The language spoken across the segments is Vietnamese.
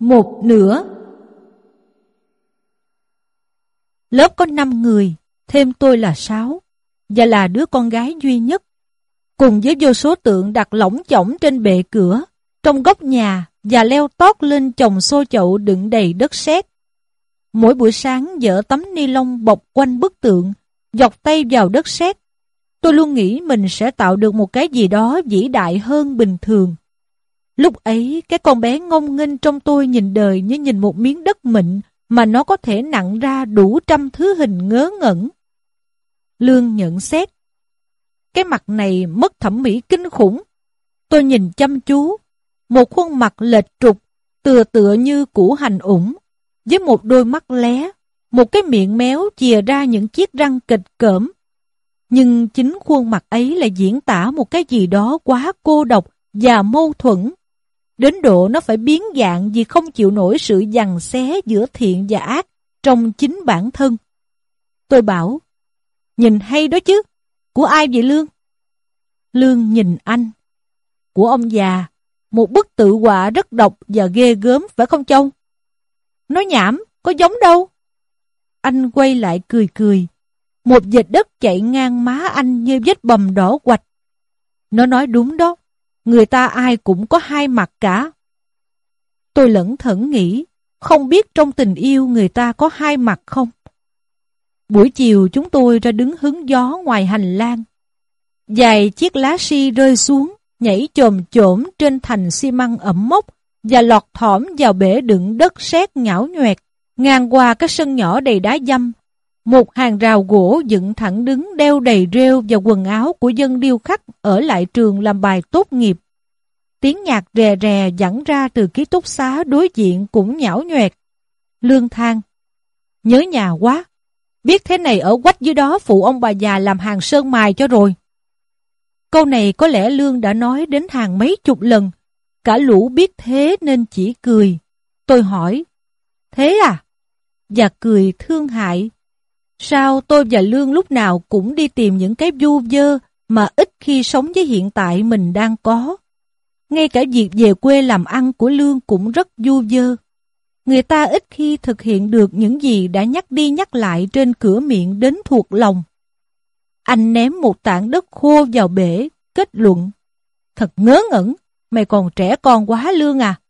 Một nửa Lớp có 5 người, thêm tôi là 6, và là đứa con gái duy nhất. Cùng với vô số tượng đặt lỏng chỏng trên bệ cửa, trong góc nhà và leo tót lên chồng xô chậu đựng đầy đất sét. Mỗi buổi sáng dỡ tấm ni lông bọc quanh bức tượng, dọc tay vào đất sét. Tôi luôn nghĩ mình sẽ tạo được một cái gì đó vĩ đại hơn bình thường. Lúc ấy, cái con bé ngông nghênh trong tôi nhìn đời như nhìn một miếng đất mịn mà nó có thể nặng ra đủ trăm thứ hình ngớ ngẩn. Lương nhận xét. Cái mặt này mất thẩm mỹ kinh khủng. Tôi nhìn chăm chú. Một khuôn mặt lệch trục, tựa tựa như củ hành ủng, với một đôi mắt lé, một cái miệng méo chìa ra những chiếc răng kịch cỡm. Nhưng chính khuôn mặt ấy lại diễn tả một cái gì đó quá cô độc và mâu thuẫn. Đến độ nó phải biến dạng vì không chịu nổi sự giằng xé giữa thiện và ác trong chính bản thân. Tôi bảo, nhìn hay đó chứ, của ai vậy Lương? Lương nhìn anh. Của ông già, một bức tự họa rất độc và ghê gớm phải không Châu? Nói nhảm, có giống đâu. Anh quay lại cười cười. Một vệt đất chạy ngang má anh như vết bầm đỏ quạch. Nó nói đúng đó, người ta ai cũng có hai mặt cả. Tôi lẫn thẫn nghĩ, không biết trong tình yêu người ta có hai mặt không? Buổi chiều chúng tôi ra đứng hứng gió ngoài hành lang. Dài chiếc lá si rơi xuống, nhảy chồm chổm trên thành xi măng ẩm mốc và lọt thỏm vào bể đựng đất sét nhão nhoẹt, ngang qua các sân nhỏ đầy đá dăm. Một hàng rào gỗ dựng thẳng đứng đeo đầy rêu và quần áo của dân điêu khắc ở lại trường làm bài tốt nghiệp. Tiếng nhạc rè rè dẫn ra từ ký túc xá đối diện cũng nhão nhoẹt. Lương thang. Nhớ nhà quá. Biết thế này ở quách dưới đó phụ ông bà già làm hàng sơn mài cho rồi. Câu này có lẽ Lương đã nói đến hàng mấy chục lần. Cả lũ biết thế nên chỉ cười. Tôi hỏi, thế à? Và cười thương hại. Sao tôi và Lương lúc nào cũng đi tìm những cái du dơ mà ít khi sống với hiện tại mình đang có. Ngay cả việc về quê làm ăn của Lương cũng rất du dơ. Người ta ít khi thực hiện được những gì đã nhắc đi nhắc lại trên cửa miệng đến thuộc lòng. Anh ném một tảng đất khô vào bể, kết luận. Thật ngớ ngẩn, mày còn trẻ con quá lương à.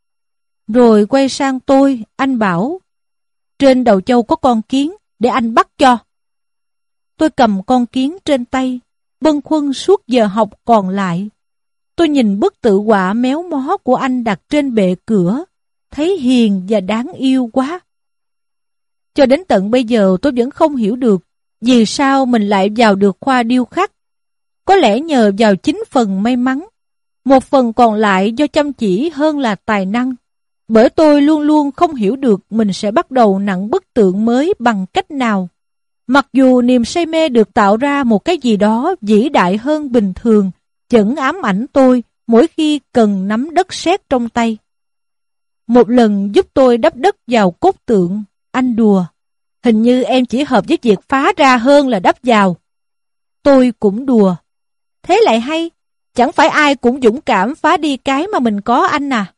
Rồi quay sang tôi, anh bảo, trên đầu châu có con kiến, để anh bắt cho. Tôi cầm con kiến trên tay, bân khuân suốt giờ học còn lại. Tôi nhìn bức tự họa méo mó của anh đặt trên bệ cửa, thấy hiền và đáng yêu quá. Cho đến tận bây giờ tôi vẫn không hiểu được vì sao mình lại vào được khoa điêu khắc. Có lẽ nhờ vào chính phần may mắn, một phần còn lại do chăm chỉ hơn là tài năng. Bởi tôi luôn luôn không hiểu được mình sẽ bắt đầu nặng bức tượng mới bằng cách nào. Mặc dù niềm say mê được tạo ra một cái gì đó vĩ đại hơn bình thường, chẩn ám ảnh tôi mỗi khi cần nắm đất sét trong tay. Một lần giúp tôi đắp đất vào cốt tượng, anh đùa. Hình như em chỉ hợp với việc phá ra hơn là đắp vào. Tôi cũng đùa. Thế lại hay, chẳng phải ai cũng dũng cảm phá đi cái mà mình có anh à.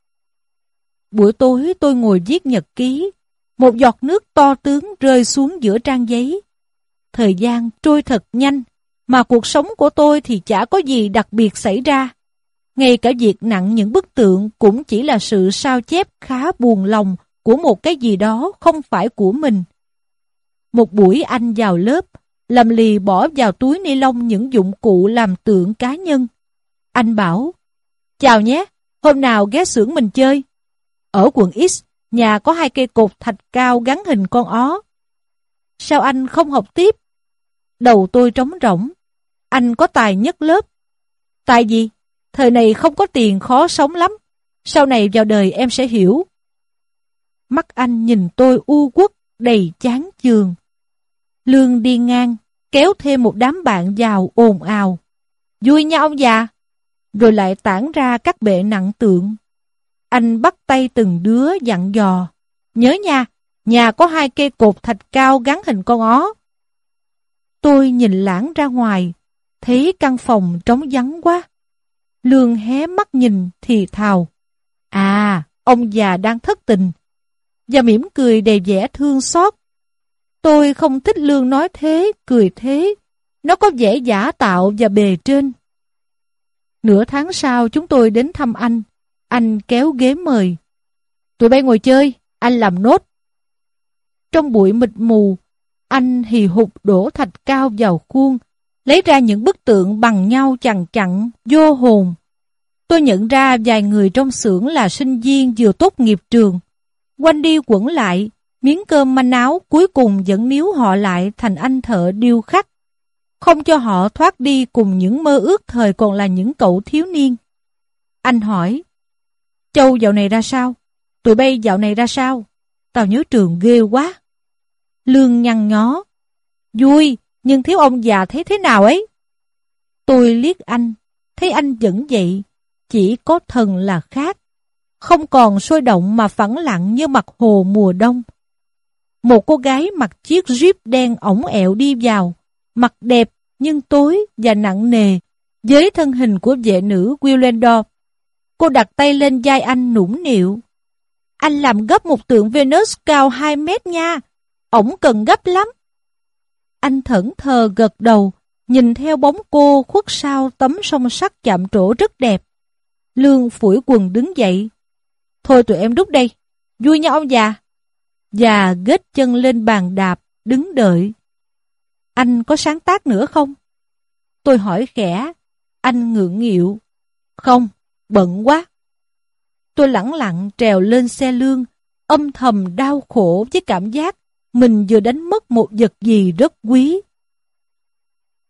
Buổi tối tôi ngồi viết nhật ký, một giọt nước to tướng rơi xuống giữa trang giấy. Thời gian trôi thật nhanh, mà cuộc sống của tôi thì chả có gì đặc biệt xảy ra. Ngay cả việc nặng những bức tượng cũng chỉ là sự sao chép khá buồn lòng của một cái gì đó không phải của mình. Một buổi anh vào lớp, làm lì bỏ vào túi ni lông những dụng cụ làm tượng cá nhân. Anh bảo, chào nhé, hôm nào ghé xưởng mình chơi. Ở quận X, nhà có hai cây cột thạch cao gắn hình con ó. Sao anh không học tiếp? Đầu tôi trống rỗng. Anh có tài nhất lớp. Tại gì? Thời này không có tiền khó sống lắm. Sau này vào đời em sẽ hiểu. Mắt anh nhìn tôi u quất, đầy chán chường. Lương đi ngang, kéo thêm một đám bạn vào ồn ào. Vui nha ông dạ? già. Rồi lại tản ra các bệ nặng tượng. Anh bắt tay từng đứa dặn dò. Nhớ nha, nhà có hai cây cột thạch cao gắn hình con ó. Tôi nhìn lãng ra ngoài, thấy căn phòng trống vắng quá. Lương hé mắt nhìn thì thào. À, ông già đang thất tình, và mỉm cười đầy vẻ thương xót. Tôi không thích Lương nói thế, cười thế. Nó có vẻ giả tạo và bề trên. Nửa tháng sau chúng tôi đến thăm anh. Anh kéo ghế mời. Tụi bay ngồi chơi, anh làm nốt. Trong bụi mịt mù, anh hì hục đổ thạch cao vào khuôn, lấy ra những bức tượng bằng nhau chằng chặn, vô hồn. Tôi nhận ra vài người trong xưởng là sinh viên vừa tốt nghiệp trường. Quanh đi quẩn lại, miếng cơm manh áo cuối cùng vẫn níu họ lại thành anh thợ điêu khắc. Không cho họ thoát đi cùng những mơ ước thời còn là những cậu thiếu niên. Anh hỏi, Châu dạo này ra sao? Tụi bay dạo này ra sao? Tao nhớ trường ghê quá. Lương nhăn nhó. Vui, nhưng thiếu ông già thấy thế nào ấy? Tôi liếc anh, thấy anh vẫn vậy, chỉ có thần là khác. Không còn sôi động mà phẳng lặng như mặt hồ mùa đông. Một cô gái mặc chiếc jeep đen ổng ẹo đi vào, mặt đẹp nhưng tối và nặng nề, với thân hình của vệ nữ Willendorf. Cô đặt tay lên vai anh nũng nịu. Anh làm gấp một tượng Venus cao 2 mét nha, ổng cần gấp lắm. Anh thẫn thờ gật đầu, nhìn theo bóng cô khuất sau tấm song sắt chạm trổ rất đẹp. Lương phủi quần đứng dậy. Thôi tụi em đúc đây, vui nha ông già. già ghét chân lên bàn đạp, đứng đợi. Anh có sáng tác nữa không? Tôi hỏi khẽ, anh ngượng nghịu. Không, bận quá. Tôi lẳng lặng trèo lên xe lương, âm thầm đau khổ với cảm giác mình vừa đánh mất một vật gì rất quý.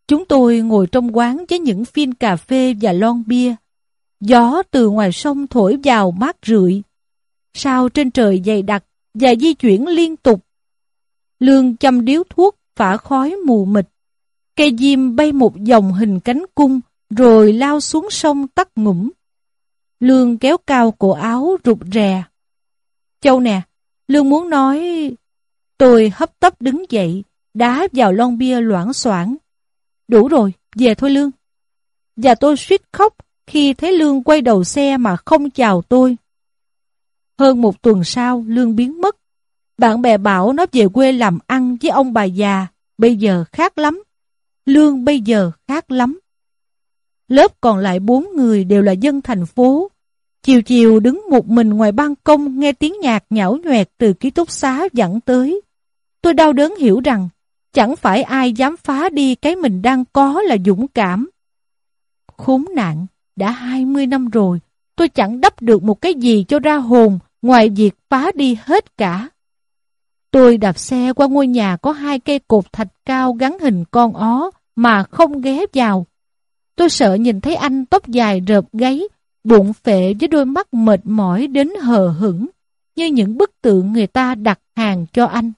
Chúng tôi ngồi trong quán với những phiên cà phê và lon bia. Gió từ ngoài sông thổi vào mát rượi. Sao trên trời dày đặc và di chuyển liên tục. Lương châm điếu thuốc phả khói mù mịt. Cây diêm bay một dòng hình cánh cung rồi lao xuống sông tắt ngủm. Lương kéo cao cổ áo rụt rè. Châu nè, Lương muốn nói Tôi hấp tấp đứng dậy, đá vào lon bia loãng xoảng. Đủ rồi, về thôi Lương. Và tôi suýt khóc khi thấy Lương quay đầu xe mà không chào tôi. Hơn một tuần sau, Lương biến mất. Bạn bè bảo nó về quê làm ăn với ông bà già, bây giờ khác lắm. Lương bây giờ khác lắm. Lớp còn lại bốn người đều là dân thành phố. Chiều chiều đứng một mình ngoài ban công nghe tiếng nhạc nhão nhoẹt từ ký túc xá dẫn tới. Tôi đau đớn hiểu rằng chẳng phải ai dám phá đi cái mình đang có là dũng cảm. Khốn nạn, đã 20 năm rồi, tôi chẳng đắp được một cái gì cho ra hồn ngoài việc phá đi hết cả. Tôi đạp xe qua ngôi nhà có hai cây cột thạch cao gắn hình con ó mà không ghé vào. Tôi sợ nhìn thấy anh tóc dài rợp gáy, bụng phệ với đôi mắt mệt mỏi đến hờ hững, như những bức tượng người ta đặt hàng cho anh.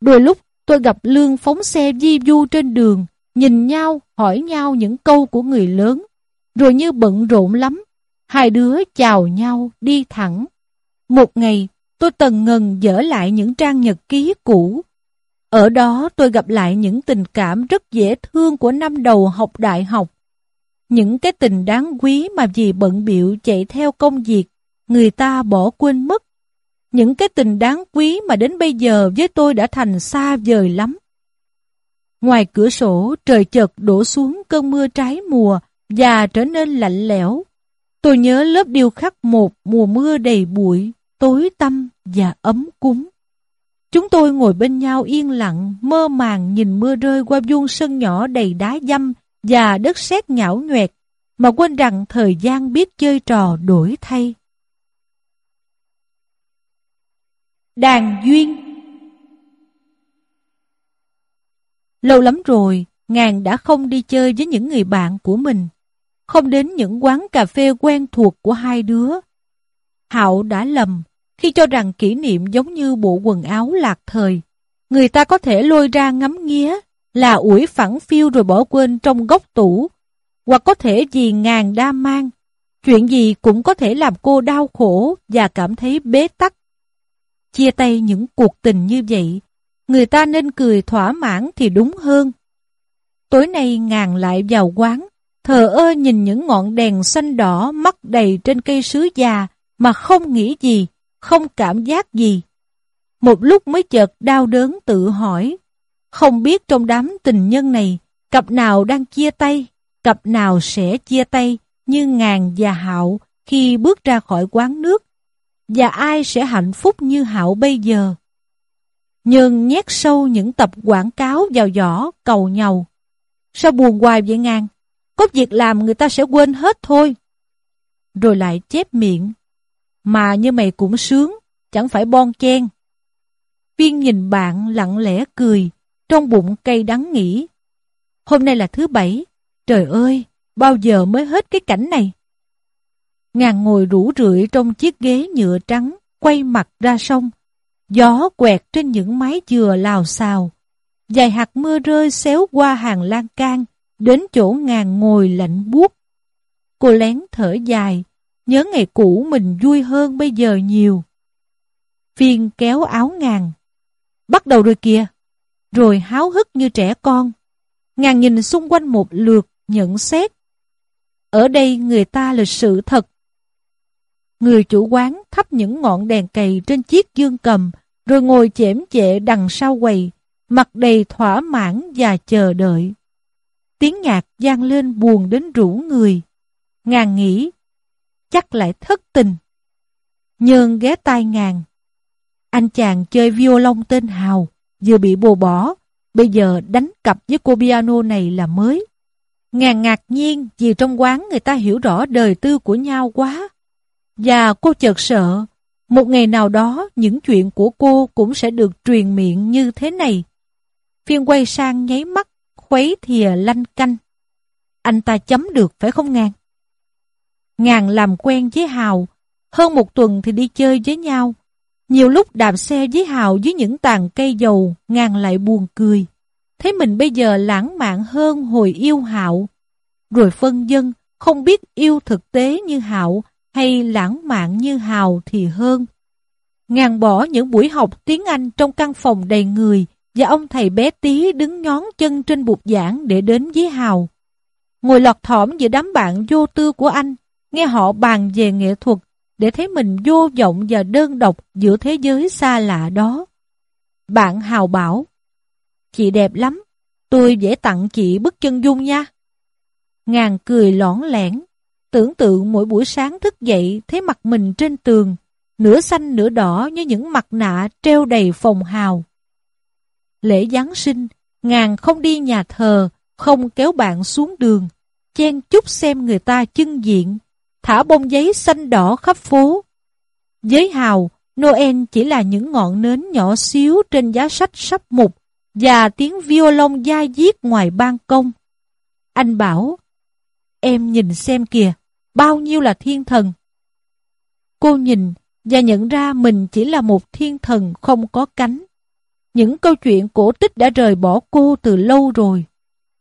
Đôi lúc tôi gặp Lương phóng xe di du trên đường, nhìn nhau, hỏi nhau những câu của người lớn, rồi như bận rộn lắm. Hai đứa chào nhau, đi thẳng. Một ngày, tôi tần ngần dở lại những trang nhật ký cũ. Ở đó tôi gặp lại những tình cảm rất dễ thương của năm đầu học đại học. Những cái tình đáng quý mà vì bận biệu chạy theo công việc, người ta bỏ quên mất. Những cái tình đáng quý mà đến bây giờ với tôi đã thành xa vời lắm. Ngoài cửa sổ, trời chợt đổ xuống cơn mưa trái mùa và trở nên lạnh lẽo. Tôi nhớ lớp điêu khắc một mùa mưa đầy bụi, tối tăm và ấm cúng. Chúng tôi ngồi bên nhau yên lặng, mơ màng nhìn mưa rơi qua vuông sân nhỏ đầy đá dăm và đất sét nhão nhoẹt, mà quên rằng thời gian biết chơi trò đổi thay. Đàn duyên Lâu lắm rồi, Ngàn đã không đi chơi với những người bạn của mình, không đến những quán cà phê quen thuộc của hai đứa. Hạo đã lầm khi cho rằng kỷ niệm giống như bộ quần áo lạc thời. Người ta có thể lôi ra ngắm nghía, là ủi phẳng phiêu rồi bỏ quên trong góc tủ, hoặc có thể vì ngàn đa mang. Chuyện gì cũng có thể làm cô đau khổ và cảm thấy bế tắc chia tay những cuộc tình như vậy, người ta nên cười thỏa mãn thì đúng hơn. Tối nay ngàn lại vào quán, thờ ơ nhìn những ngọn đèn xanh đỏ mắc đầy trên cây sứ già mà không nghĩ gì, không cảm giác gì. Một lúc mới chợt đau đớn tự hỏi, không biết trong đám tình nhân này, cặp nào đang chia tay, cặp nào sẽ chia tay như ngàn và hạo khi bước ra khỏi quán nước, và ai sẽ hạnh phúc như hạo bây giờ. Nhưng nhét sâu những tập quảng cáo vào giỏ cầu nhau. Sao buồn hoài vậy ngang? Có việc làm người ta sẽ quên hết thôi. Rồi lại chép miệng. Mà như mày cũng sướng, chẳng phải bon chen. Viên nhìn bạn lặng lẽ cười, trong bụng cây đắng nghĩ. Hôm nay là thứ bảy, trời ơi, bao giờ mới hết cái cảnh này? Ngàn ngồi rủ rượi trong chiếc ghế nhựa trắng, quay mặt ra sông. Gió quẹt trên những mái dừa lào xào. Dài hạt mưa rơi xéo qua hàng lan can, đến chỗ ngàn ngồi lạnh buốt. Cô lén thở dài, nhớ ngày cũ mình vui hơn bây giờ nhiều. Phiên kéo áo ngàn. Bắt đầu rồi kìa. Rồi háo hức như trẻ con. Ngàn nhìn xung quanh một lượt, nhận xét. Ở đây người ta lịch sự thật. Người chủ quán thắp những ngọn đèn cầy trên chiếc dương cầm, rồi ngồi chễm chệ đằng sau quầy, mặt đầy thỏa mãn và chờ đợi. Tiếng nhạc gian lên buồn đến rủ người. Ngàn nghĩ, chắc lại thất tình. Nhơn ghé tai ngàn. Anh chàng chơi violon tên Hào, vừa bị bồ bỏ, bây giờ đánh cặp với cô piano này là mới. Ngàn ngạc nhiên vì trong quán người ta hiểu rõ đời tư của nhau quá. Và cô chợt sợ, một ngày nào đó những chuyện của cô cũng sẽ được truyền miệng như thế này. Phiên quay sang nháy mắt, khuấy thìa lanh canh. Anh ta chấm được phải không Ngàn? Ngàn làm quen với Hào, hơn một tuần thì đi chơi với nhau. Nhiều lúc đạp xe với Hào dưới những tàn cây dầu, Ngàn lại buồn cười. Thấy mình bây giờ lãng mạn hơn hồi yêu Hạo. Rồi phân dân, không biết yêu thực tế như Hạo hay lãng mạn như Hào thì hơn. Ngàn bỏ những buổi học tiếng Anh trong căn phòng đầy người và ông thầy bé tí đứng nhón chân trên bục giảng để đến với Hào. Ngồi lọt thỏm giữa đám bạn vô tư của anh, nghe họ bàn về nghệ thuật để thấy mình vô vọng và đơn độc giữa thế giới xa lạ đó. Bạn Hào bảo, Chị đẹp lắm, tôi dễ tặng chị bức chân dung nha. Ngàn cười lõn lẻn, tưởng tượng mỗi buổi sáng thức dậy thấy mặt mình trên tường, nửa xanh nửa đỏ như những mặt nạ treo đầy phòng hào. Lễ Giáng sinh, Ngàn không đi nhà thờ, không kéo bạn xuống đường, chen chút xem người ta chân diện, thả bông giấy xanh đỏ khắp phố. Với Hào, Noel chỉ là những ngọn nến nhỏ xíu trên giá sách sắp mục và tiếng violon da diết ngoài ban công. Anh bảo, em nhìn xem kìa, bao nhiêu là thiên thần. Cô nhìn và nhận ra mình chỉ là một thiên thần không có cánh. Những câu chuyện cổ tích đã rời bỏ cô từ lâu rồi.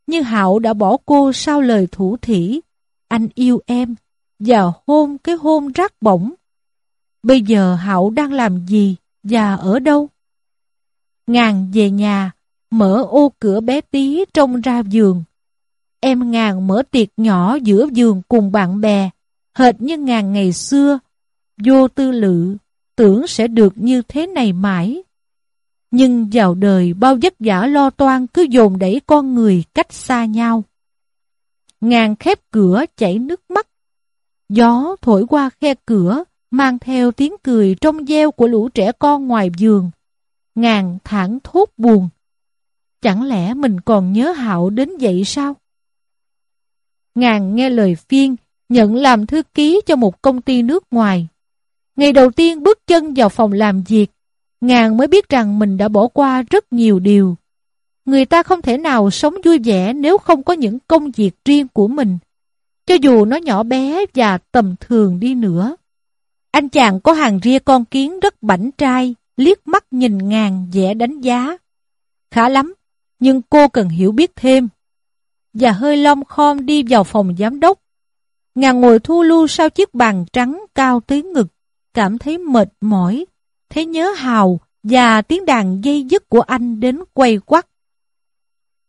nhưng Hạo đã bỏ cô sau lời thủ thỉ, anh yêu em, và hôn cái hôn rác bổng. Bây giờ Hạo đang làm gì và ở đâu? Ngàn về nhà, mở ô cửa bé tí trông ra giường. Em ngàn mở tiệc nhỏ giữa giường cùng bạn bè, hệt như ngàn ngày xưa, vô tư lự, tưởng sẽ được như thế này mãi. Nhưng vào đời bao vất vả lo toan cứ dồn đẩy con người cách xa nhau. Ngàn khép cửa chảy nước mắt. Gió thổi qua khe cửa, mang theo tiếng cười trong gieo của lũ trẻ con ngoài giường. Ngàn thẳng thốt buồn. Chẳng lẽ mình còn nhớ Hạo đến vậy sao? Ngàn nghe lời phiên, nhận làm thư ký cho một công ty nước ngoài. Ngày đầu tiên bước chân vào phòng làm việc, Ngàn mới biết rằng mình đã bỏ qua rất nhiều điều. Người ta không thể nào sống vui vẻ nếu không có những công việc riêng của mình, cho dù nó nhỏ bé và tầm thường đi nữa. Anh chàng có hàng ria con kiến rất bảnh trai, liếc mắt nhìn ngàn vẻ đánh giá. Khá lắm, nhưng cô cần hiểu biết thêm. Và hơi lom khom đi vào phòng giám đốc. Ngàn ngồi thu lưu sau chiếc bàn trắng cao tới ngực, cảm thấy mệt mỏi, thấy nhớ hào và tiếng đàn dây dứt của anh đến quay quắt.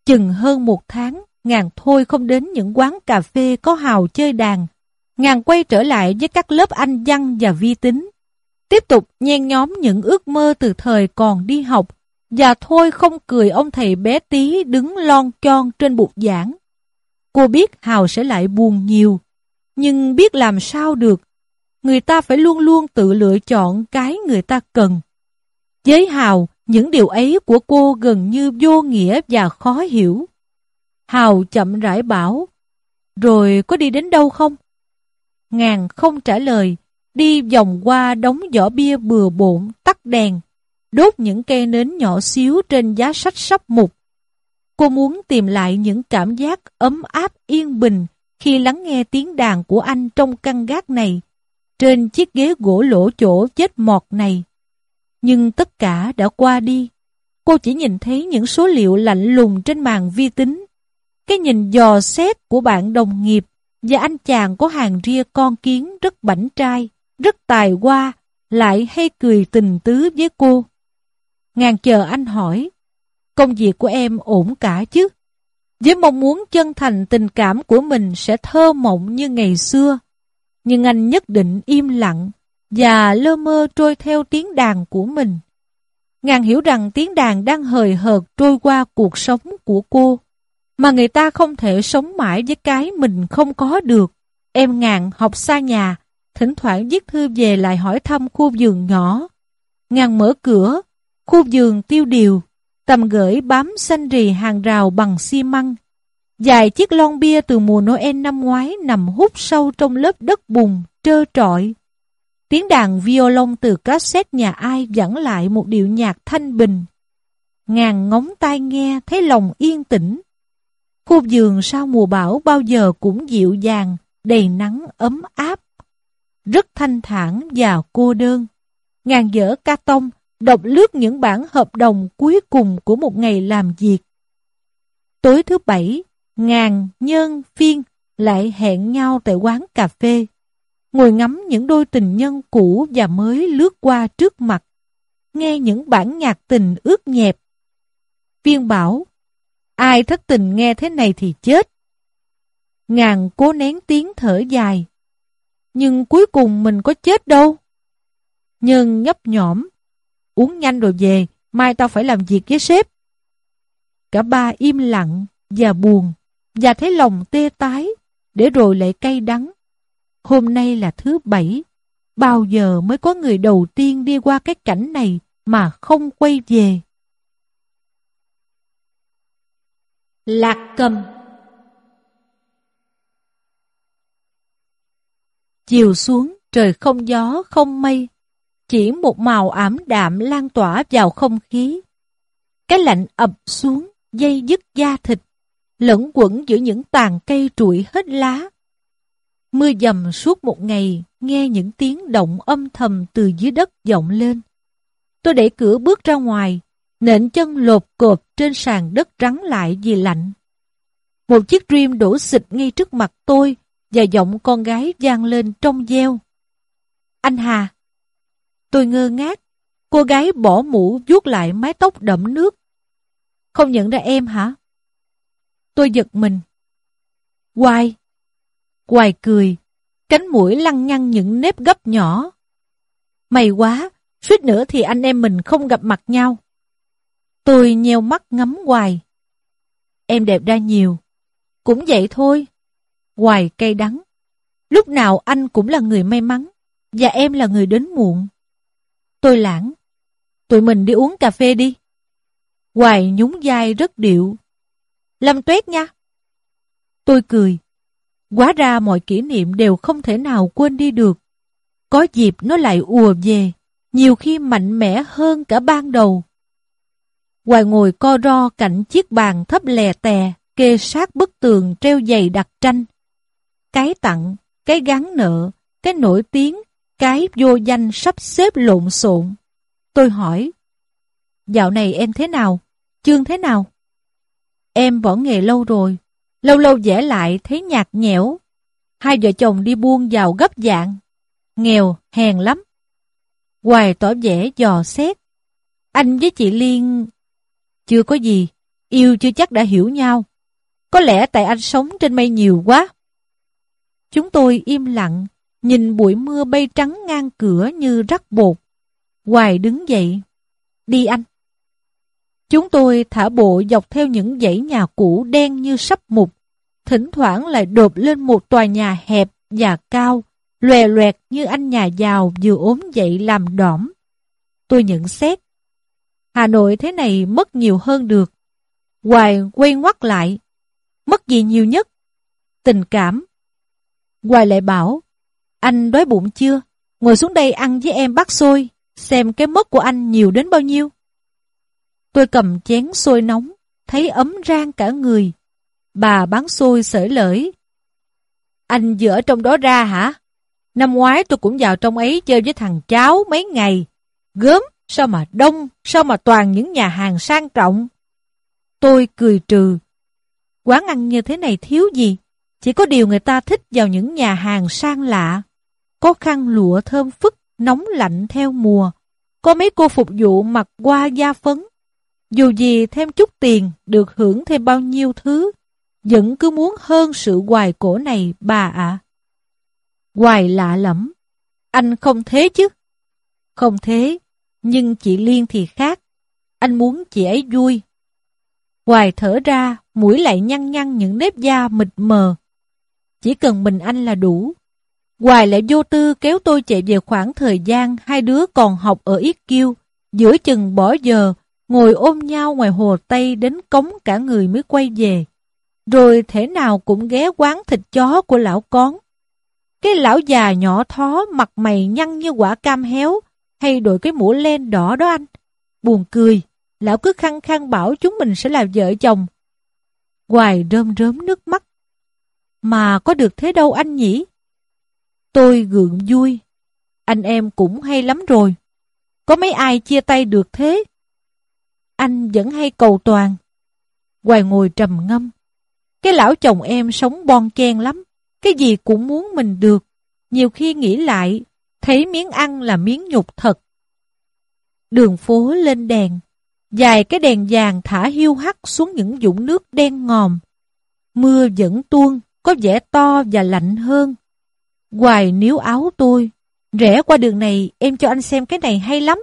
Chừng hơn một tháng, Ngàn thôi không đến những quán cà phê có hào chơi đàn. Ngàn quay trở lại với các lớp anh văn và vi tính. Tiếp tục nhen nhóm những ước mơ từ thời còn đi học, và thôi không cười ông thầy bé tí đứng lon chon trên bục giảng. Cô biết Hào sẽ lại buồn nhiều, nhưng biết làm sao được. Người ta phải luôn luôn tự lựa chọn cái người ta cần. Với Hào, những điều ấy của cô gần như vô nghĩa và khó hiểu. Hào chậm rãi bảo, rồi có đi đến đâu không? Ngàn không trả lời, đi vòng qua đống vỏ bia bừa bộn, tắt đèn, đốt những cây nến nhỏ xíu trên giá sách sắp mục. Cô muốn tìm lại những cảm giác ấm áp yên bình khi lắng nghe tiếng đàn của anh trong căn gác này, trên chiếc ghế gỗ lỗ chỗ chết mọt này. Nhưng tất cả đã qua đi. Cô chỉ nhìn thấy những số liệu lạnh lùng trên màn vi tính. Cái nhìn dò xét của bạn đồng nghiệp và anh chàng có hàng ria con kiến rất bảnh trai, rất tài hoa, lại hay cười tình tứ với cô. Ngàn chờ anh hỏi, công việc của em ổn cả chứ? Với mong muốn chân thành tình cảm của mình sẽ thơ mộng như ngày xưa. Nhưng anh nhất định im lặng và lơ mơ trôi theo tiếng đàn của mình. Ngàn hiểu rằng tiếng đàn đang hời hợt trôi qua cuộc sống của cô, mà người ta không thể sống mãi với cái mình không có được. Em ngàn học xa nhà, thỉnh thoảng viết thư về lại hỏi thăm khu vườn nhỏ. Ngàn mở cửa, khu vườn tiêu điều, tầm gửi bám xanh rì hàng rào bằng xi măng. Dài chiếc lon bia từ mùa Noel năm ngoái nằm hút sâu trong lớp đất bùn, trơ trọi. Tiếng đàn violon từ cassette nhà ai dẫn lại một điệu nhạc thanh bình. Ngàn ngóng tai nghe thấy lòng yên tĩnh. Khu vườn sau mùa bão bao giờ cũng dịu dàng, đầy nắng ấm áp. Rất thanh thản và cô đơn. Ngàn dở ca tông, đọc lướt những bản hợp đồng cuối cùng của một ngày làm việc. Tối thứ bảy, Ngàn, Nhân, Phiên lại hẹn nhau tại quán cà phê ngồi ngắm những đôi tình nhân cũ và mới lướt qua trước mặt, nghe những bản nhạc tình ướt nhẹp. Viên bảo, ai thất tình nghe thế này thì chết. Ngàn cố nén tiếng thở dài, nhưng cuối cùng mình có chết đâu. Nhân nhấp nhõm, uống nhanh rồi về, mai tao phải làm việc với sếp. Cả ba im lặng và buồn, và thấy lòng tê tái, để rồi lại cay đắng Hôm nay là thứ bảy, bao giờ mới có người đầu tiên đi qua cái cảnh này mà không quay về? Lạc cầm Chiều xuống, trời không gió, không mây, chỉ một màu ảm đạm lan tỏa vào không khí. Cái lạnh ập xuống, dây dứt da thịt, lẫn quẩn giữa những tàn cây trụi hết lá, Mưa dầm suốt một ngày, nghe những tiếng động âm thầm từ dưới đất vọng lên. Tôi đẩy cửa bước ra ngoài, nện chân lột cột trên sàn đất rắn lại vì lạnh. Một chiếc dream đổ xịt ngay trước mặt tôi và giọng con gái vang lên trong gieo. Anh Hà! Tôi ngơ ngác, cô gái bỏ mũ vuốt lại mái tóc đẫm nước. Không nhận ra em hả? Tôi giật mình. Hoài, Hoài cười, cánh mũi lăng nhăng những nếp gấp nhỏ. May quá, suýt nữa thì anh em mình không gặp mặt nhau. Tôi nheo mắt ngắm Hoài. Em đẹp ra nhiều. Cũng vậy thôi. Hoài cay đắng. Lúc nào anh cũng là người may mắn, và em là người đến muộn. Tôi lãng. Tụi mình đi uống cà phê đi. Hoài nhún vai rất điệu. Lâm tuét nha. Tôi cười. Quá ra mọi kỷ niệm đều không thể nào quên đi được. Có dịp nó lại ùa về, nhiều khi mạnh mẽ hơn cả ban đầu. Hoài ngồi co ro cạnh chiếc bàn thấp lè tè, kê sát bức tường treo dày đặc tranh. Cái tặng, cái gắn nợ, cái nổi tiếng, cái vô danh sắp xếp lộn xộn. Tôi hỏi, dạo này em thế nào? Chương thế nào? Em bỏ nghề lâu rồi, Lâu lâu vẽ lại thấy nhạt nhẽo. Hai vợ chồng đi buôn vào gấp dạng. Nghèo, hèn lắm. Hoài tỏ vẻ dò xét. Anh với chị Liên... Chưa có gì, yêu chưa chắc đã hiểu nhau. Có lẽ tại anh sống trên mây nhiều quá. Chúng tôi im lặng, nhìn bụi mưa bay trắng ngang cửa như rắc bột. Hoài đứng dậy. Đi anh. Chúng tôi thả bộ dọc theo những dãy nhà cũ đen như sắp mục, thỉnh thoảng lại đột lên một tòa nhà hẹp và cao, lòe loẹt như anh nhà giàu vừa ốm dậy làm đỏm. Tôi nhận xét, Hà Nội thế này mất nhiều hơn được. Hoài quay ngoắt lại, mất gì nhiều nhất? Tình cảm. Hoài lại bảo, anh đói bụng chưa? Ngồi xuống đây ăn với em bát xôi, xem cái mất của anh nhiều đến bao nhiêu. Tôi cầm chén xôi nóng, thấy ấm rang cả người. Bà bán xôi sởi lởi. Anh vừa trong đó ra hả? Năm ngoái tôi cũng vào trong ấy chơi với thằng cháu mấy ngày. Gớm, sao mà đông, sao mà toàn những nhà hàng sang trọng. Tôi cười trừ. Quán ăn như thế này thiếu gì? Chỉ có điều người ta thích vào những nhà hàng sang lạ. Có khăn lụa thơm phức, nóng lạnh theo mùa. Có mấy cô phục vụ mặc qua da phấn. Dù gì thêm chút tiền, được hưởng thêm bao nhiêu thứ, vẫn cứ muốn hơn sự hoài cổ này bà ạ. Hoài lạ lắm, Anh không thế chứ? Không thế, nhưng chị Liên thì khác. Anh muốn chị ấy vui. Hoài thở ra, mũi lại nhăn nhăn những nếp da mịt mờ. Chỉ cần mình anh là đủ. Hoài lại vô tư kéo tôi chạy về khoảng thời gian hai đứa còn học ở Yết Kiêu, giữa chừng bỏ giờ, ngồi ôm nhau ngoài hồ Tây đến cống cả người mới quay về. Rồi thể nào cũng ghé quán thịt chó của lão con. Cái lão già nhỏ thó mặt mày nhăn như quả cam héo, hay đội cái mũ len đỏ đó anh. Buồn cười, lão cứ khăng khăng bảo chúng mình sẽ là vợ chồng. Hoài rơm rớm nước mắt. Mà có được thế đâu anh nhỉ? Tôi gượng vui. Anh em cũng hay lắm rồi. Có mấy ai chia tay được thế? Anh vẫn hay cầu toàn. Hoài ngồi trầm ngâm. Cái lão chồng em sống bon chen lắm. Cái gì cũng muốn mình được. Nhiều khi nghĩ lại, thấy miếng ăn là miếng nhục thật. Đường phố lên đèn, dài cái đèn vàng thả hiu hắt xuống những dũng nước đen ngòm. Mưa vẫn tuôn, có vẻ to và lạnh hơn. Hoài níu áo tôi, rẽ qua đường này em cho anh xem cái này hay lắm.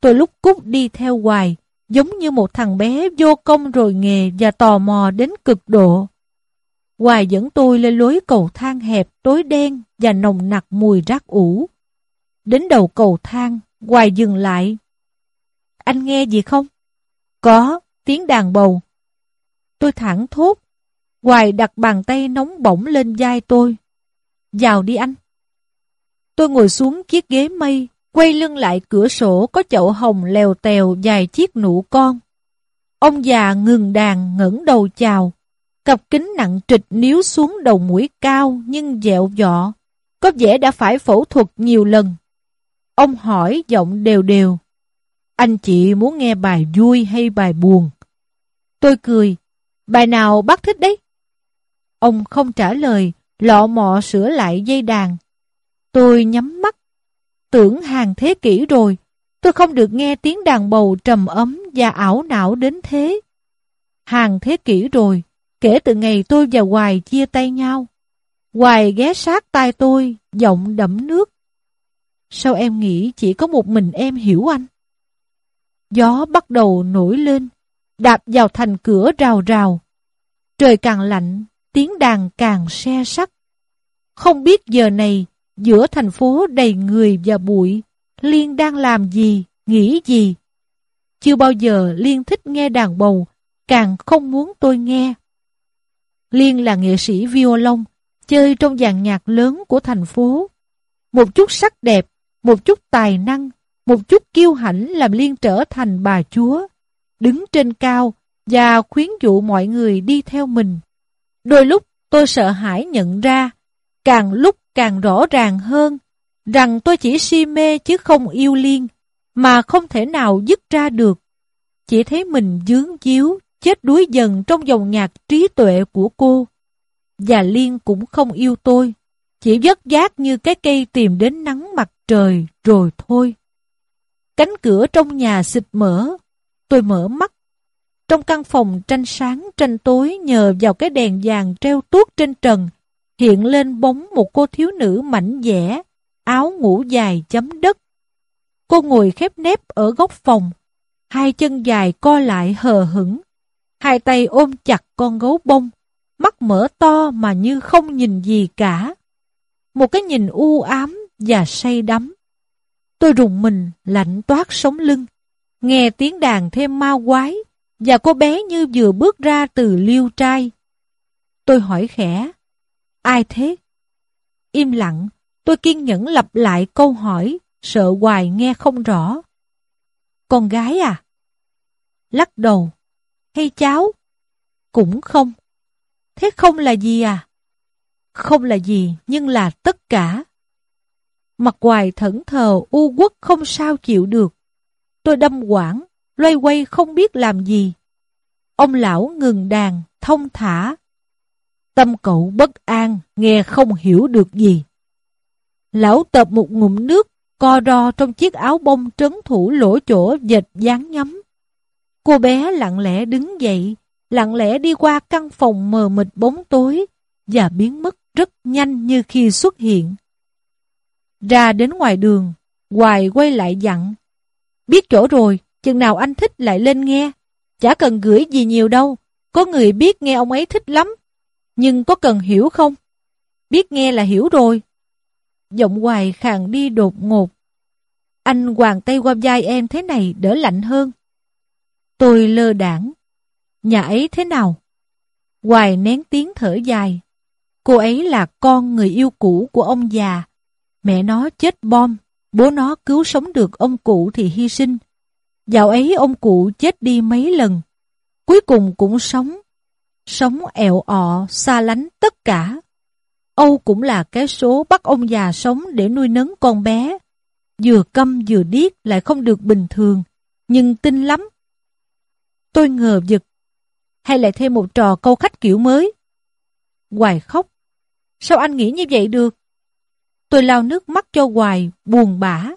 Tôi lúc cút đi theo Hoài, giống như một thằng bé vô công rồi nghề và tò mò đến cực độ. Hoài dẫn tôi lên lối cầu thang hẹp, tối đen và nồng nặc mùi rác ủ. Đến đầu cầu thang, Hoài dừng lại. Anh nghe gì không? Có, tiếng đàn bầu. Tôi thẳng thốt. Hoài đặt bàn tay nóng bỏng lên vai tôi. Vào đi anh. Tôi ngồi xuống chiếc ghế mây, quay lưng lại cửa sổ có chậu hồng lèo tèo dài chiếc nụ con. Ông già ngừng đàn ngẩng đầu chào. Cặp kính nặng trịch níu xuống đầu mũi cao nhưng dẹo dọ. Có vẻ đã phải phẫu thuật nhiều lần. Ông hỏi giọng đều đều. Anh chị muốn nghe bài vui hay bài buồn? Tôi cười. Bài nào bác thích đấy? Ông không trả lời, lọ mọ sửa lại dây đàn. Tôi nhắm mắt. Tưởng hàng thế kỷ rồi, tôi không được nghe tiếng đàn bầu trầm ấm và ảo não đến thế. Hàng thế kỷ rồi, kể từ ngày tôi và Hoài chia tay nhau. Hoài ghé sát tai tôi, giọng đẫm nước. Sao em nghĩ chỉ có một mình em hiểu anh? Gió bắt đầu nổi lên, đạp vào thành cửa rào rào. Trời càng lạnh, tiếng đàn càng xe sắc. Không biết giờ này, giữa thành phố đầy người và bụi, Liên đang làm gì, nghĩ gì? Chưa bao giờ Liên thích nghe đàn bầu, càng không muốn tôi nghe. Liên là nghệ sĩ violon, chơi trong dàn nhạc lớn của thành phố. Một chút sắc đẹp, một chút tài năng, một chút kiêu hãnh làm Liên trở thành bà chúa, đứng trên cao và khuyến dụ mọi người đi theo mình. Đôi lúc tôi sợ hãi nhận ra, càng lúc càng rõ ràng hơn, rằng tôi chỉ si mê chứ không yêu Liên, mà không thể nào dứt ra được. Chỉ thấy mình dướng díu, chết đuối dần trong dòng nhạc trí tuệ của cô. Và Liên cũng không yêu tôi, chỉ vất giác như cái cây tìm đến nắng mặt trời rồi thôi. Cánh cửa trong nhà xịt mở, tôi mở mắt. Trong căn phòng tranh sáng tranh tối nhờ vào cái đèn vàng treo tuốt trên trần, hiện lên bóng một cô thiếu nữ mảnh dẻ, áo ngủ dài chấm đất. Cô ngồi khép nép ở góc phòng, hai chân dài co lại hờ hững, hai tay ôm chặt con gấu bông, mắt mở to mà như không nhìn gì cả. Một cái nhìn u ám và say đắm. Tôi rùng mình lạnh toát sống lưng, nghe tiếng đàn thêm ma quái, và cô bé như vừa bước ra từ liêu trai. Tôi hỏi khẽ, ai thế? Im lặng, tôi kiên nhẫn lặp lại câu hỏi, sợ hoài nghe không rõ. Con gái à? Lắc đầu. Hay cháu? Cũng không. Thế không là gì à? Không là gì, nhưng là tất cả. Mặt hoài thẫn thờ u quốc không sao chịu được. Tôi đâm quảng, loay quay không biết làm gì. Ông lão ngừng đàn, thông thả. Tâm cậu bất an, nghe không hiểu được gì. Lão tập một ngụm nước, co ro trong chiếc áo bông trấn thủ lỗ chỗ dệt dáng nhắm. Cô bé lặng lẽ đứng dậy, lặng lẽ đi qua căn phòng mờ mịt bóng tối và biến mất rất nhanh như khi xuất hiện. Ra đến ngoài đường, Hoài quay lại dặn. Biết chỗ rồi, chừng nào anh thích lại lên nghe. Chả cần gửi gì nhiều đâu, có người biết nghe ông ấy thích lắm. Nhưng có cần hiểu không? Biết nghe là hiểu rồi. Giọng Hoài khàn đi đột ngột. Anh hoàng tay qua vai em thế này đỡ lạnh hơn. Tôi lơ đảng. Nhà ấy thế nào? Hoài nén tiếng thở dài. Cô ấy là con người yêu cũ của ông già. Mẹ nó chết bom, bố nó cứu sống được ông cụ thì hy sinh. Dạo ấy ông cụ chết đi mấy lần. Cuối cùng cũng sống. Sống ẹo ọ, xa lánh tất cả. Âu cũng là cái số bắt ông già sống để nuôi nấng con bé. Vừa câm vừa điếc lại không được bình thường, nhưng tin lắm. Tôi ngờ vực. Hay lại thêm một trò câu khách kiểu mới? Hoài khóc. Sao anh nghĩ như vậy được? Tôi lau nước mắt cho Hoài, buồn bã.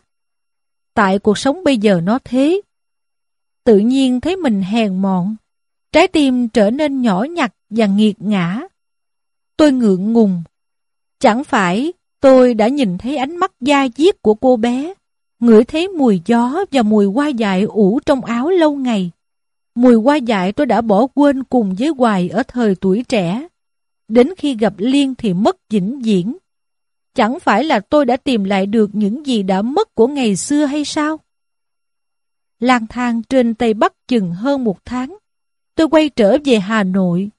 Tại cuộc sống bây giờ nó thế. Tự nhiên thấy mình hèn mọn. Trái tim trở nên nhỏ nhặt và nghiệt ngã. Tôi ngượng ngùng. Chẳng phải tôi đã nhìn thấy ánh mắt da diết của cô bé, ngửi thấy mùi gió và mùi hoa dại ủ trong áo lâu ngày. Mùi hoa dại tôi đã bỏ quên cùng với Hoài ở thời tuổi trẻ. Đến khi gặp Liên thì mất vĩnh viễn. Chẳng phải là tôi đã tìm lại được những gì đã mất của ngày xưa hay sao? lang thang trên Tây Bắc chừng hơn một tháng, tôi quay trở về Hà Nội.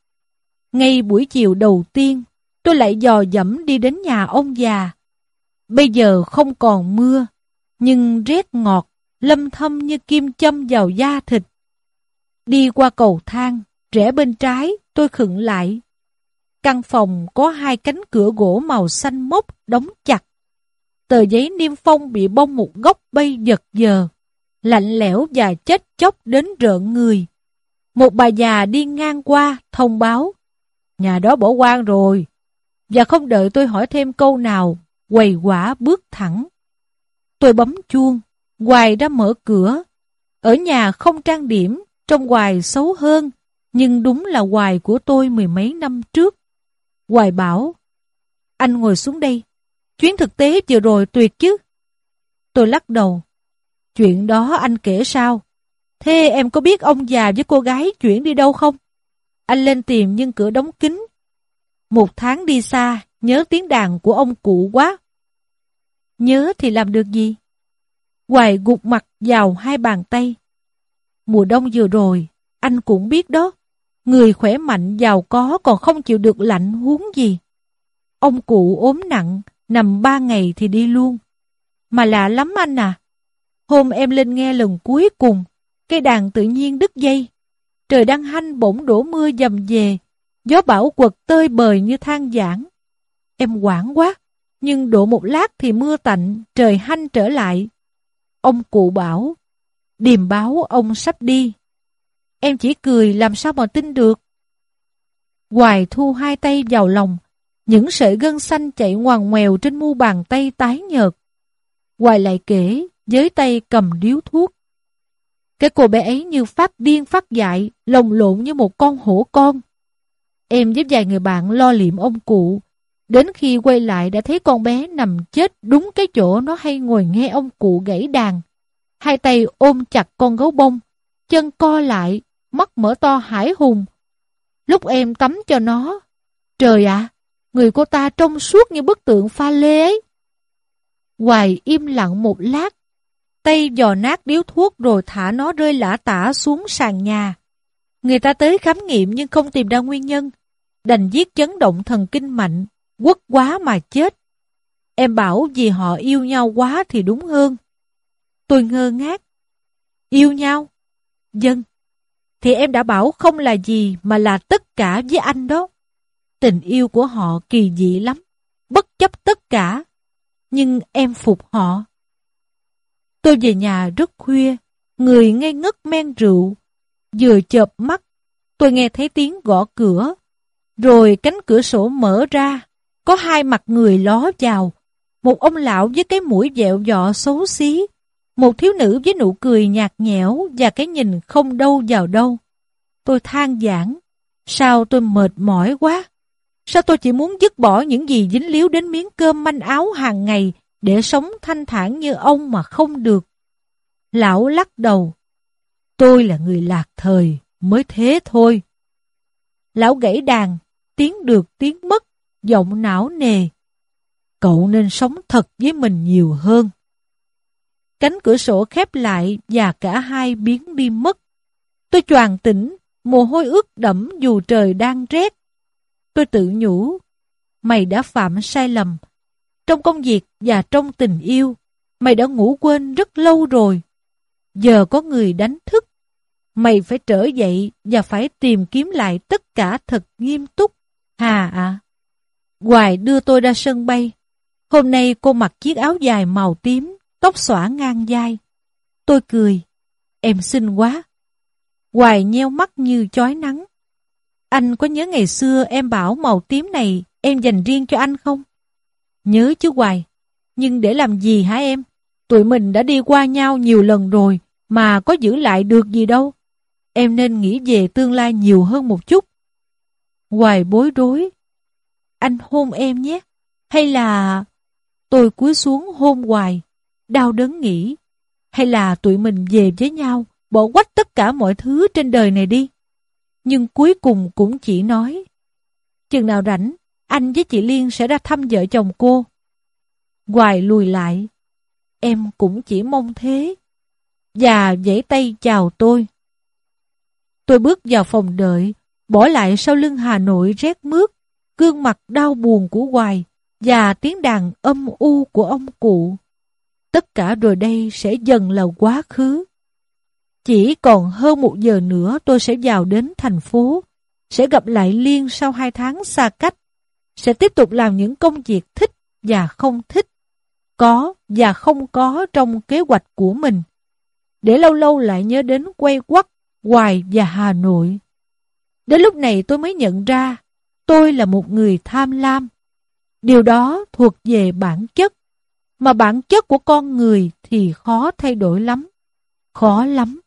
Ngay buổi chiều đầu tiên, tôi lại dò dẫm đi đến nhà ông già. Bây giờ không còn mưa, nhưng rét ngọt, lâm thâm như kim châm vào da thịt. Đi qua cầu thang, rẽ bên trái, tôi khựng lại. Căn phòng có hai cánh cửa gỗ màu xanh mốc đóng chặt. Tờ giấy niêm phong bị bong một góc bay giật giờ, lạnh lẽo và chết chóc đến rợn người. Một bà già đi ngang qua thông báo, nhà đó bỏ quan rồi. Và không đợi tôi hỏi thêm câu nào, quầy quả bước thẳng. Tôi bấm chuông, hoài ra mở cửa. Ở nhà không trang điểm, trong hoài xấu hơn, nhưng đúng là hoài của tôi mười mấy năm trước. Hoài bảo, anh ngồi xuống đây, chuyến thực tế vừa rồi tuyệt chứ. Tôi lắc đầu, chuyện đó anh kể sao? Thế em có biết ông già với cô gái chuyển đi đâu không? Anh lên tìm nhưng cửa đóng kín. Một tháng đi xa, nhớ tiếng đàn của ông cụ quá. Nhớ thì làm được gì? Hoài gục mặt vào hai bàn tay. Mùa đông vừa rồi, anh cũng biết đó. Người khỏe mạnh, giàu có còn không chịu được lạnh huống gì. Ông cụ ốm nặng, nằm ba ngày thì đi luôn. Mà lạ lắm anh à. Hôm em lên nghe lần cuối cùng, cây đàn tự nhiên đứt dây. Trời đang hanh bỗng đổ mưa dầm về, gió bão quật tơi bời như than giảng. Em quảng quá, nhưng đổ một lát thì mưa tạnh, trời hanh trở lại. Ông cụ bảo, điềm báo ông sắp đi. Em chỉ cười làm sao mà tin được. Hoài thu hai tay vào lòng, những sợi gân xanh chạy ngoằn ngoèo trên mu bàn tay tái nhợt. Hoài lại kể, với tay cầm điếu thuốc. Cái cô bé ấy như phát điên phát dại, lồng lộn như một con hổ con. Em giúp vài người bạn lo liệm ông cụ, Đến khi quay lại đã thấy con bé nằm chết đúng cái chỗ nó hay ngồi nghe ông cụ gãy đàn. Hai tay ôm chặt con gấu bông, chân co lại, mắt mở to hải hùng. Lúc em tắm cho nó, trời ạ, người cô ta trông suốt như bức tượng pha lê ấy. Hoài im lặng một lát, tay dò nát điếu thuốc rồi thả nó rơi lả tả xuống sàn nhà. Người ta tới khám nghiệm nhưng không tìm ra nguyên nhân, đành giết chấn động thần kinh mạnh, quất quá mà chết. Em bảo vì họ yêu nhau quá thì đúng hơn. Tôi ngơ ngác. Yêu nhau? Dân. Thì em đã bảo không là gì mà là tất cả với anh đó. Tình yêu của họ kỳ dị lắm, bất chấp tất cả. Nhưng em phục họ. Tôi về nhà rất khuya, người ngây ngất men rượu. Vừa chợp mắt, tôi nghe thấy tiếng gõ cửa. Rồi cánh cửa sổ mở ra, có hai mặt người ló vào. Một ông lão với cái mũi dẹo dọ xấu xí, một thiếu nữ với nụ cười nhạt nhẽo và cái nhìn không đâu vào đâu. Tôi than giảng, sao tôi mệt mỏi quá? Sao tôi chỉ muốn dứt bỏ những gì dính líu đến miếng cơm manh áo hàng ngày để sống thanh thản như ông mà không được? Lão lắc đầu. Tôi là người lạc thời, mới thế thôi. Lão gãy đàn, tiếng được tiếng mất, giọng não nề. Cậu nên sống thật với mình nhiều hơn. Cánh cửa sổ khép lại và cả hai biến đi mất. Tôi choàng tỉnh, mồ hôi ướt đẫm dù trời đang rét. Tôi tự nhủ, mày đã phạm sai lầm. Trong công việc và trong tình yêu, mày đã ngủ quên rất lâu rồi. Giờ có người đánh thức. Mày phải trở dậy và phải tìm kiếm lại tất cả thật nghiêm túc. Hà à! Hoài đưa tôi ra sân bay. Hôm nay cô mặc chiếc áo dài màu tím, tóc xõa ngang vai. Tôi cười. Em xinh quá. Hoài nheo mắt như chói nắng. Anh có nhớ ngày xưa em bảo màu tím này em dành riêng cho anh không? Nhớ chứ Hoài. Nhưng để làm gì hả em? Tụi mình đã đi qua nhau nhiều lần rồi mà có giữ lại được gì đâu. Em nên nghĩ về tương lai nhiều hơn một chút. Hoài bối rối. Anh hôn em nhé. Hay là... Tôi cúi xuống hôn Hoài. Đau đớn nghĩ. Hay là tụi mình về với nhau, bỏ quách tất cả mọi thứ trên đời này đi. Nhưng cuối cùng cũng chỉ nói. Chừng nào rảnh, anh với chị Liên sẽ ra thăm vợ chồng cô. Hoài lùi lại. Em cũng chỉ mong thế. Và vẫy tay chào tôi. Tôi bước vào phòng đợi, bỏ lại sau lưng Hà Nội rét mướt, gương mặt đau buồn của Hoài và tiếng đàn âm u của ông cụ. Tất cả rồi đây sẽ dần là quá khứ. Chỉ còn hơn một giờ nữa tôi sẽ vào đến thành phố, sẽ gặp lại Liên sau hai tháng xa cách, sẽ tiếp tục làm những công việc thích và không thích, có và không có trong kế hoạch của mình, để lâu lâu lại nhớ đến quay quắt, Hoài và Hà Nội. Đến lúc này tôi mới nhận ra, tôi là một người tham lam. Điều đó thuộc về bản chất, mà bản chất của con người thì khó thay đổi lắm, khó lắm.